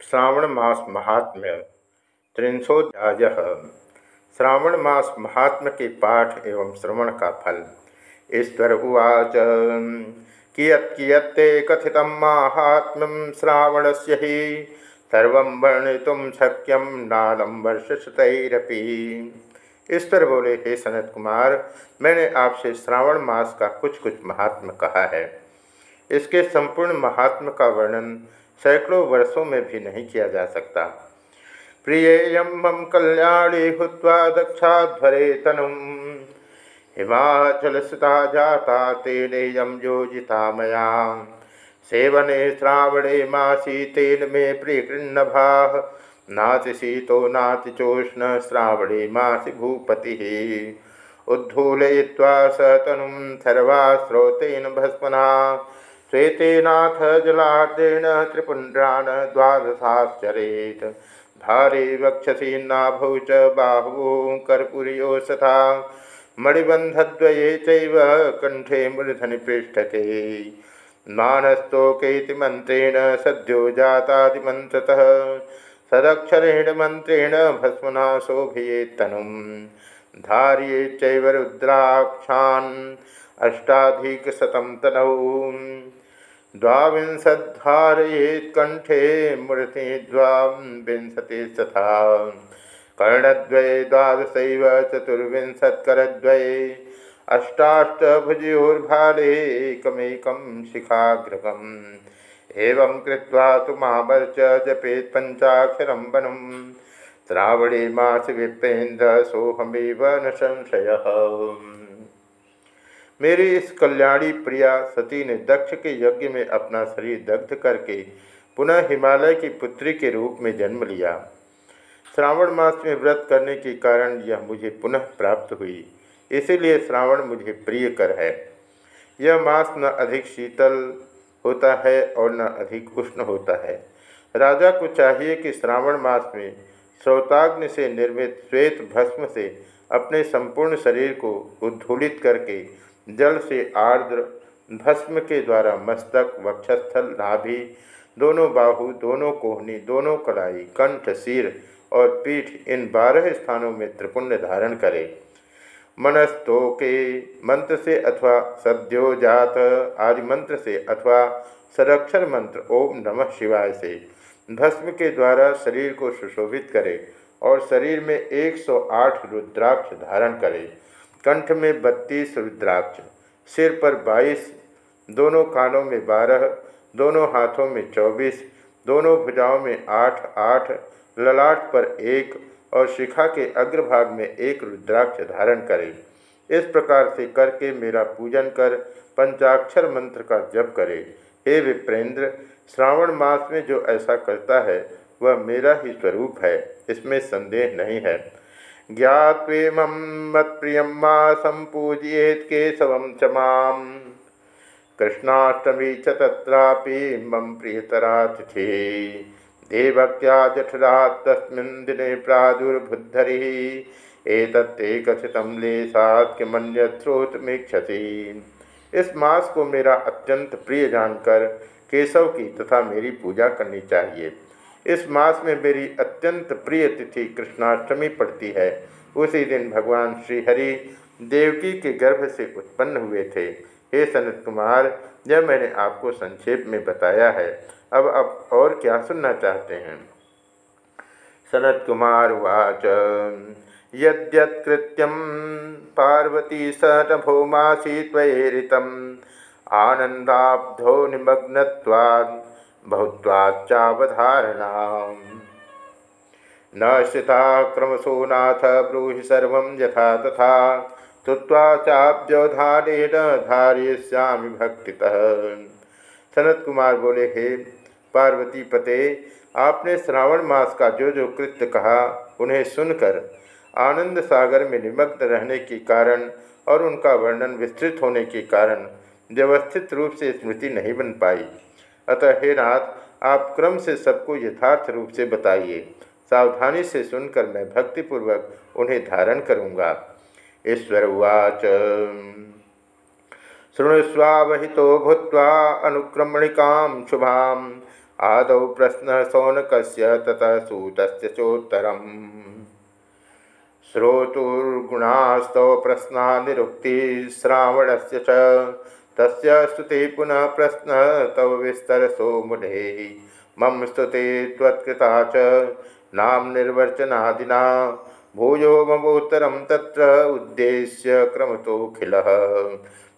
श्रावण मास महात्म्य त्रिंशोध्याय। श्रावण मास महात्म के पाठ एवं श्रवण का फल ईश्वर उवाच, कियत् कियत्ते कथित माहात्म्यम श्रावण से ही। सर्व वर्णितुम शक्यम नालम वर्षशतरपी ईश्वर बोले, हे सनत कुमार, मैंने आपसे श्रावण मास का कुछ कुछ महात्म कहा है। इसके संपूर्ण महात्म का वर्णन सैकड़ों वर्षों में भी नहीं किया जा सकता। प्रियेयम मम कल्याणी हुआ दक्षाध्वरे तनुम। हिमाचल सुता जाता तेनेयम योजिता मया सेवने श्रावणे मासी तेन मे प्रियकृन्नभा। नाति शीतो नाति चोष्ण श्रावणे मासी भूपति। उद्धूलय्वा स तनुम भस्मना। श्वेतेनाथ जलार्देन त्रिपुण्ड्रान् द्वादशाश्चरेत्। धारे वक्षसी नाभौ च बाहुवो कर्पूर्यो सथा मणिबन्धद्वये चैव कण्ठे मूर्धनिपृष्ठके मानस्तोकैति मन्त्रेण सद्यो जातादिमन्त्रतः सदक्षरेण मन्त्रेण भस्मना शोभयेत्तनुं धार्येच्चैव रुद्राक्षान् अष्टाधिकशतं तनौ। द्वांशद्धारयेत् कंठे मूर्ति द्वांशति तथा कर्णद्वये द्वादशैव चतुर्विंशत्करद्वये अष्टाष्टभुजयोर्भाले एकमेकं शिखाग्रकम् एवं कृत्वा तु महाबर्च जपेत् पञ्चाक्षरं वनं श्रावणे मास विप्रेन्द्र सोहमेव न संशयः। मेरी इस कल्याणी प्रिया सती ने दक्ष के यज्ञ में अपना शरीर दग्ध करके पुनः हिमालय की पुत्री के रूप में जन्म लिया। श्रावण मास में व्रत करने के कारण यह मुझे पुनः प्राप्त हुई। इसीलिए श्रावण मुझे प्रिय कर है। यह मास न अधिक शीतल होता है और न अधिक उष्ण होता है। राजा को चाहिए कि श्रावण मास में श्रोताग्नि से निर्मित श्वेत भस्म से अपने संपूर्ण शरीर को उद्धूलित करके जल से आर्द्र भस्म के द्वारा मस्तक, वक्षस्थल, नाभि, दोनों बाहु, दोनों कोहनी, दोनों कलाई, कंठ, सिर और पीठ इन बारह स्थानों में त्रिपुण्य धारण करे। मनस्तो के मंत्र से अथवा सद्योजात आदि मंत्र से अथवा संरक्षण मंत्र, ओम नमः शिवाय से भस्म के द्वारा शरीर को सुशोभित करे और शरीर में 108 रुद्राक्ष धारण करे। कंठ में बत्तीस रुद्राक्ष, सिर पर बाईस, दोनों कानों में बारह, दोनों हाथों में चौबीस, दोनों भुजाओं में आठ आठ, ललाट पर एक और शिखा के अग्रभाग में एक रुद्राक्ष धारण करें। इस प्रकार से करके मेरा पूजन कर पंचाक्षर मंत्र का जप करे। हे विप्रेंद्र, श्रावण मास में जो ऐसा करता है, वह मेरा ही स्वरूप है, इसमें संदेह नहीं है। ज्ञात्वेमं मत्प्रियं मा सम्पूजयेत् केशवं च कृष्णाष्टमी च तत्रापि मम प्रियतरातिथि देवक्या जठरात् तस्मिन् दिने प्रादुर्बुद्धरिः। एतत्ते कथितं किमन्यत्रोतमीक्षति इस मास को मेरा अत्यंत प्रिय जानकर केशव की तथा मेरी पूजा करनी चाहिए। इस मास में मेरी अत्यंत प्रिय तिथि कृष्णाष्टमी पड़ती है। उसी दिन भगवान श्रीहरि देवकी के गर्भ से उत्पन्न हुए थे। हे सनत कुमार, यह मैंने आपको संक्षेप में बताया है। अब आप और क्या सुनना चाहते हैं? सनत कुमार वाच। यद्यत्कृत्यम पार्वती स नभोमासी त्वरितम आनंदाब्धो निमग्नवाद बहुत्वाच्चावधारणा न श्रिता क्रमशो नाथ ब्रूहि सर्व यथा तथा स्तुत्वा चाब्जोधारेण धारिष्यामि भक्ति सनत कुमार बोले, हे पार्वती पते, आपने श्रावण मास का जो जो कृत्य कहा, उन्हें सुनकर आनंद सागर में निमग्न रहने के कारण और उनका वर्णन विस्तृत होने के कारण व्यवस्थित रूप से स्मृति नहीं बन पाई। अतः हे नाथ, आप क्रम से सबको यथार्थ रूप से बताइए। सावधानी से सुनकर मैं भक्तिपूर्वक उन्हें धारण करूँगा। ईश्वर उवाच। शृणुस्वावहितो भूत्वा अनुक्रमणिकां शुभाम्। आदौ प्रश्न सौनक ततः सूत चोत्तरम्। श्रोतुर्गुणास्तव प्रश्ना निरुक्ति श्रावण से तस्य पुनः प्रश्न, तव विस्तरसो मुने। मम स्तुते त्वत्कृता च, नाम निर्वर्चनादिना भूयो ममोत्तरं तत्र उद्देश्य क्रमतोऽखिलः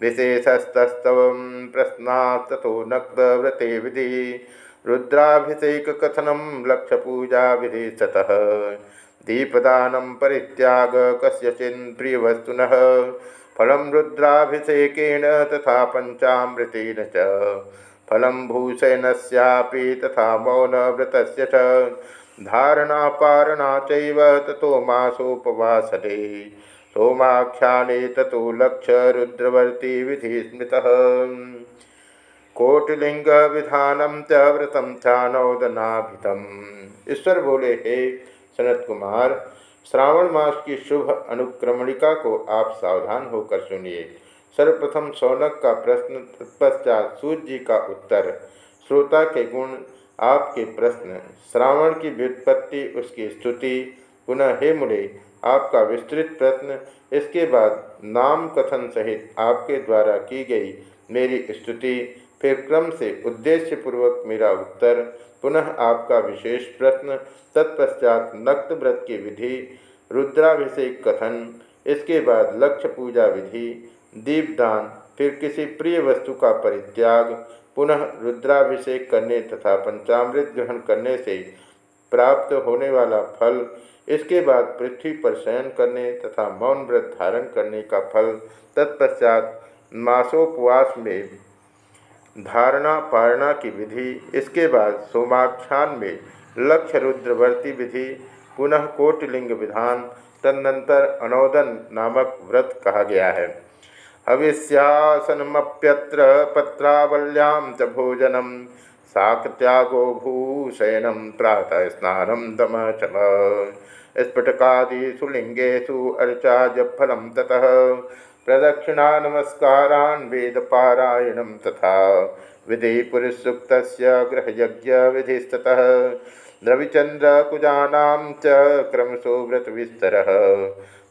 विशेषस्तस्तव प्रश्नास्ततो नक्तव्रते विधि। रुद्राभिषेककथनं लक्षपूजा विधि सतः दीपदानं परित्याग कस्यचिन् प्रियवस्तुनः। फलं रुद्राभिषेकेण तथा पंचामृतेन च। फलं भूषणस्यापि तथा मौनव्रतस्य च। धारणापारणा चैव ततो मासोपवासने सोमाख्याने लक्ष्य विधि स्मृतः कोटिलिंग च व्रतं चानौदनाभितम् ईश्वर बोले, हे सनत कुमार श्रावण मास की शुभ अनुक्रमणिका को आप सावधान होकर सुनिए। सर्वप्रथम सौनक का प्रश्न तत्पश्चात सूर्य जी का उत्तर, श्रोता के गुण, आपके प्रश्न, श्रावण की व्युत्पत्ति, उसकी स्तुति। पुनः, हे मुड़े आपका विस्तृत प्रश्न, इसके बाद नाम कथन सहित आपके द्वारा की गई मेरी स्तुति। फिर क्रम से उद्देश्यपूर्वक मेरा उत्तर, पुनः आपका विशेष प्रश्न, तत्पश्चात नक्त व्रत की विधि, रुद्राभिषेक कथन, इसके बाद लक्ष्य पूजा विधि, दीपदान, फिर किसी प्रिय वस्तु का परित्याग, पुनः रुद्राभिषेक करने तथा पंचामृत ग्रहण करने से प्राप्त होने वाला फल, इसके बाद पृथ्वी पर शयन करने तथा मौन व्रत धारण करने का फल, तत्पश्चात मासोपवास में धारणा पारणा की विधि, इसके बाद सोमाख्यान में लक्ष्य रुद्रवर्ती विधि, पुनः कोटिलिंग विधान, तदनंतर अनोदन नामक व्रत कहा गया है। हविष्यासनमप्यत्र पत्रावल्यां च भोजनम शाकत्यागो भूषयनम प्रातः स्नानम दम चम स्फुटकादिषु लिंगेशु अर्चा जफलम ततः प्रदक्षिणा नमस्कारान् वेदपारायणं तथा। विधि पुरुषसुक्त गृहयज्ञ विधिस्तः द्रविचन्द्रकुजानां च क्रमशो व्रतविस्तरः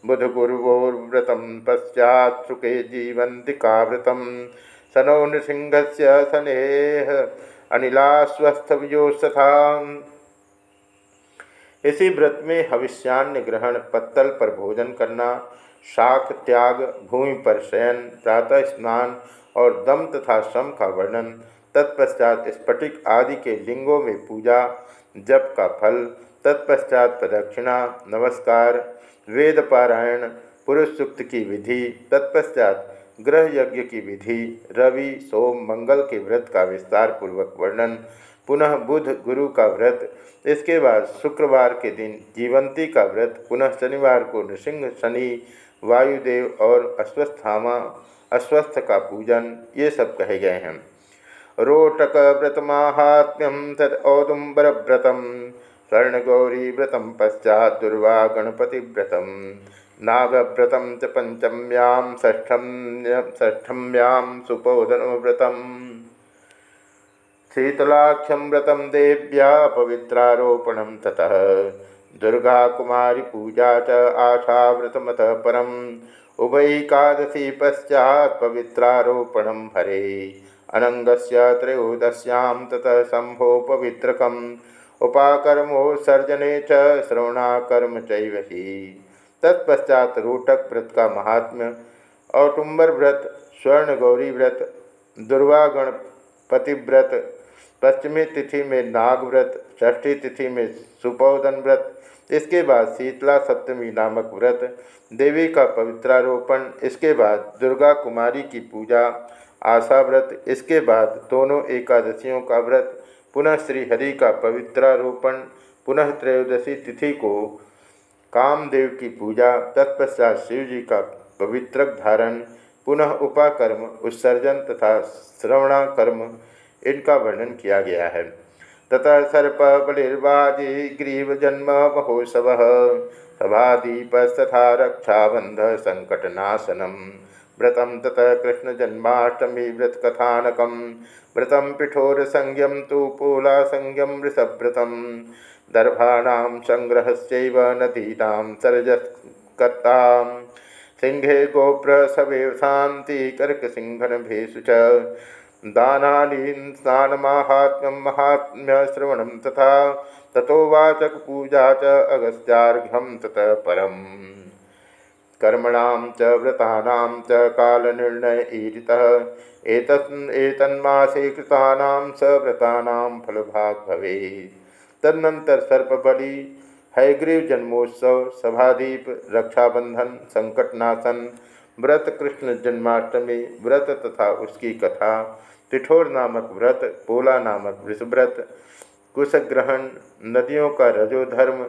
बुधगुरुवोर्व्रतं पश्चात् सुखे जीवन्तिकाव्रतं सनो नृसिंहस्य सनेह अनिलास्वस्थव्योस्तथा इसी व्रत में हविष्यान्य ग्रहण, पत्तल पर भोजन करना शाख त्याग, भूमि पर शयन, प्रातः स्नान और दम तथा श्रम का वर्णन, तत्पश्चात स्फटिक आदि के लिंगों में पूजा, जप का फल, तत्पश्चात प्रदक्षिणा, नमस्कार, वेद पारायण, पुरुष सुक्त की विधि, तत्पश्चात ग्रह यज्ञ की विधि, रवि, सोम, मंगल के व्रत का विस्तार पूर्वक वर्णन, पुनः बुध, गुरु का व्रत, इसके बाद शुक्रवार के दिन जीवंती का व्रत, पुनः शनिवार को नृसिंह शनि वायुदेव और अश्वस्थामा अश्वस्थ का पूजन, ये सब कहे गए हैं। रोटकव्रतमाहात्म्यं तद् औदुम्बरव्रतं स्वर्णगौरीव्रतं पश्चात् दुर्वा गणपतिव्रतं नागव्रतं च पञ्चम्यां षष्ठं षष्ठम्यां सुपोदनव्रतं शीतलाख्यं व्रतं देव्या, पवित्रारोपणं ततः। दुर्गाकुमारी पूजा च आशाव्रतमतः परम्। उभयकादशी पश्चात् पवित्रारोपणं हरे। अनंगस्य त्रयोदश्यां ततः शंभो पवित्रकम् उपाकर्मोत्सर्जने च श्रवणाकर्म चैवही तत्पश्चात रोटक व्रत का महात्म्य औटुम्बर व्रत, स्वर्ण गौरी व्रत दुर्वागण पतिव्रत पश्चिमी तिथि में नाग व्रत, षष्ठी तिथि में सुपौदन व्रत, इसके बाद शीतला सप्तमी नामक व्रत, देवी का पवित्रारोपण, इसके बाद दुर्गा कुमारी की पूजा, आशा व्रत, इसके बाद दोनों एकादशियों का व्रत, पुनः श्री हरि का पवित्रारोपण, पुनः त्रयोदशी तिथि को कामदेव की पूजा, तत्पश्चात शिव जी का पवित्र धारण, पुनः उपाकर्म, उत्सर्जन तथा श्रवणाकर्म इनका वर्णन किया गया है। तथा सर्प बलिर्वाजी ग्रीव जन्म महोत्सव सभादीपस्तथा रक्षाबंध संकटनाशनम। व्रतम ततः कृष्ण जन्माष्टमी व्रत कथानकम व्रतम पिठोर संज्ञम तो पोला संज्ञम ऋषभ्रतम। दर्भाणाम संग्रह नदीना सरजस्कता सिंहे गोप्र सवे शांति कर्क सिंहन भेषु दानालीन स्नानमाहात्म्यम महात्म्य श्रवण तथा तथोवाचक पूजा च तत परम। कर्मणाम च व्रतानां च कालनिर्णय ईरितः फलभाग भवे तदनंतर सर्पबलि, हैग्रीव जन्मोत्सव, सभादीप रक्षाबंधन संकटनाशन व्रत कृष्ण जन्माष्टमी, व्रत तथा उसकी कथा तिठोर नामक व्रत, पोला नामक विषव्रत, कुशग्रहण, नदियों का रजोधर्म,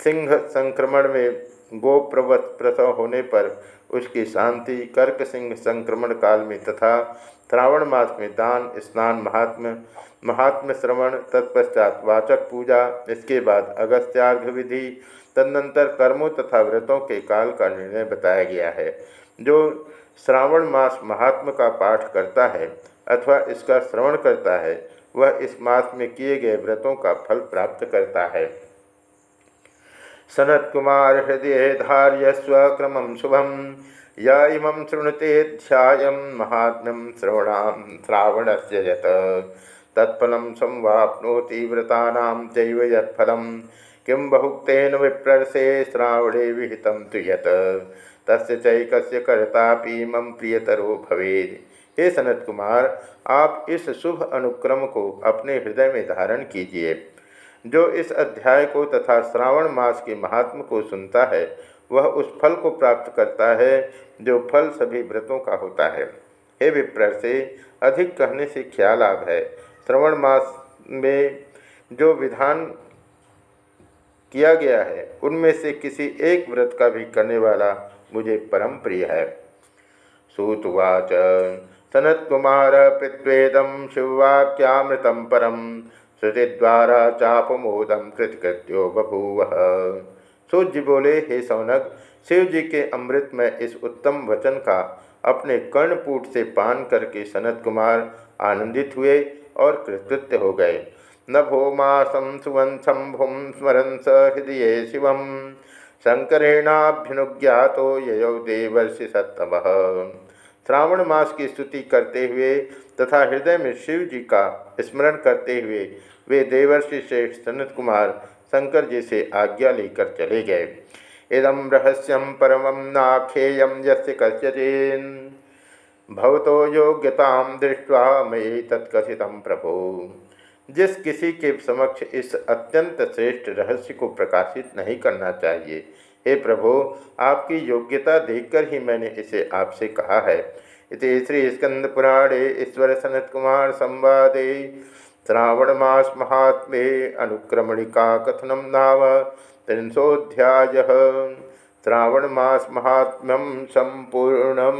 सिंह संक्रमण में गोप्रवत प्रसव होने पर उसकी शांति, कर्क सिंह संक्रमण काल में तथा श्रावण मास में दान, स्नान महात्म महात्म श्रवण, तत्पश्चात वाचक पूजा, इसके बाद अगस्त्यार्घ विधि, तदनंतर कर्मों तथा व्रतों के काल का निर्णय बताया गया है। जो श्रावण मास महात्म का पाठ करता है अथवा इसका श्रवण करता है, वह इस मास में किए गए व्रतों का फल प्राप्त करता है। सनत कुमार हृदय धार्य स्वक्रम शुभम या इमं शृणुते ध्याय महात्म्यम श्रवणाम श्रावण से यत। तत्फल संवाप्नोति व्रतानां चैव यत्फलं, किं बहुक्तेन विप्रसे श्रावणे विहित तो यत्। तस्य चैकस्य मम प्रियतरो भवेत् हे सनत कुमार, आप इस शुभ अनुक्रम को अपने हृदय में धारण कीजिए। जो इस अध्याय को तथा श्रावण मास के महात्म को सुनता है, वह उस फल को प्राप्त करता है, जो फल सभी व्रतों का होता है। हे विप्र से अधिक कहने से क्या लाभ है? श्रवण मास में जो विधान किया गया है, उनमें से किसी एक व्रत का भी करने वाला मुझे परम प्रिय है। सूतवाच, सनत्कुमार पित्वेदम शिववाक्यामृत परम श्रुतिद्वारा चापमोदम कृतकृत्यो बभूव। सूर्य बोले, हे सौनक शिव जी के अमृत में इस उत्तम वचन का अपने कर्णपूट से पान करके सनत कुमार आनंदित हुए और कृतकृत्य हो गए। नभो मासम सुवंशम भुम स्मरन स हृदय शिव शंकरेणाभ्युनुज्ञातो ययौ देवर्षि सत्तम। श्रावण मास की स्तुति करते हुए तथा हृदय में शिव जी का स्मरण करते हुए वे देवर्षि श्रेष्ठ सनत कुमार शंकर जी से आज्ञा लेकर चले गए। इदम रहस्यम परम नाखेयम यस्य कस्यचेन। भवतो योग्यता दृष्टवा मयि तत्कथित प्रभो। जिस किसी के समक्ष इस अत्यंत श्रेष्ठ रहस्य को प्रकाशित नहीं करना चाहिए। हे प्रभो, आपकी योग्यता देखकर ही मैंने इसे आपसे कहा है। इति श्री स्कंद पुराणे ईश्वर सनत कुमार संवादे श्रावण मास महात्मे अनुक्रमणिका कथनम नाम त्रिंशोध्याय श्रावण मास महात्म्यम संपूर्णम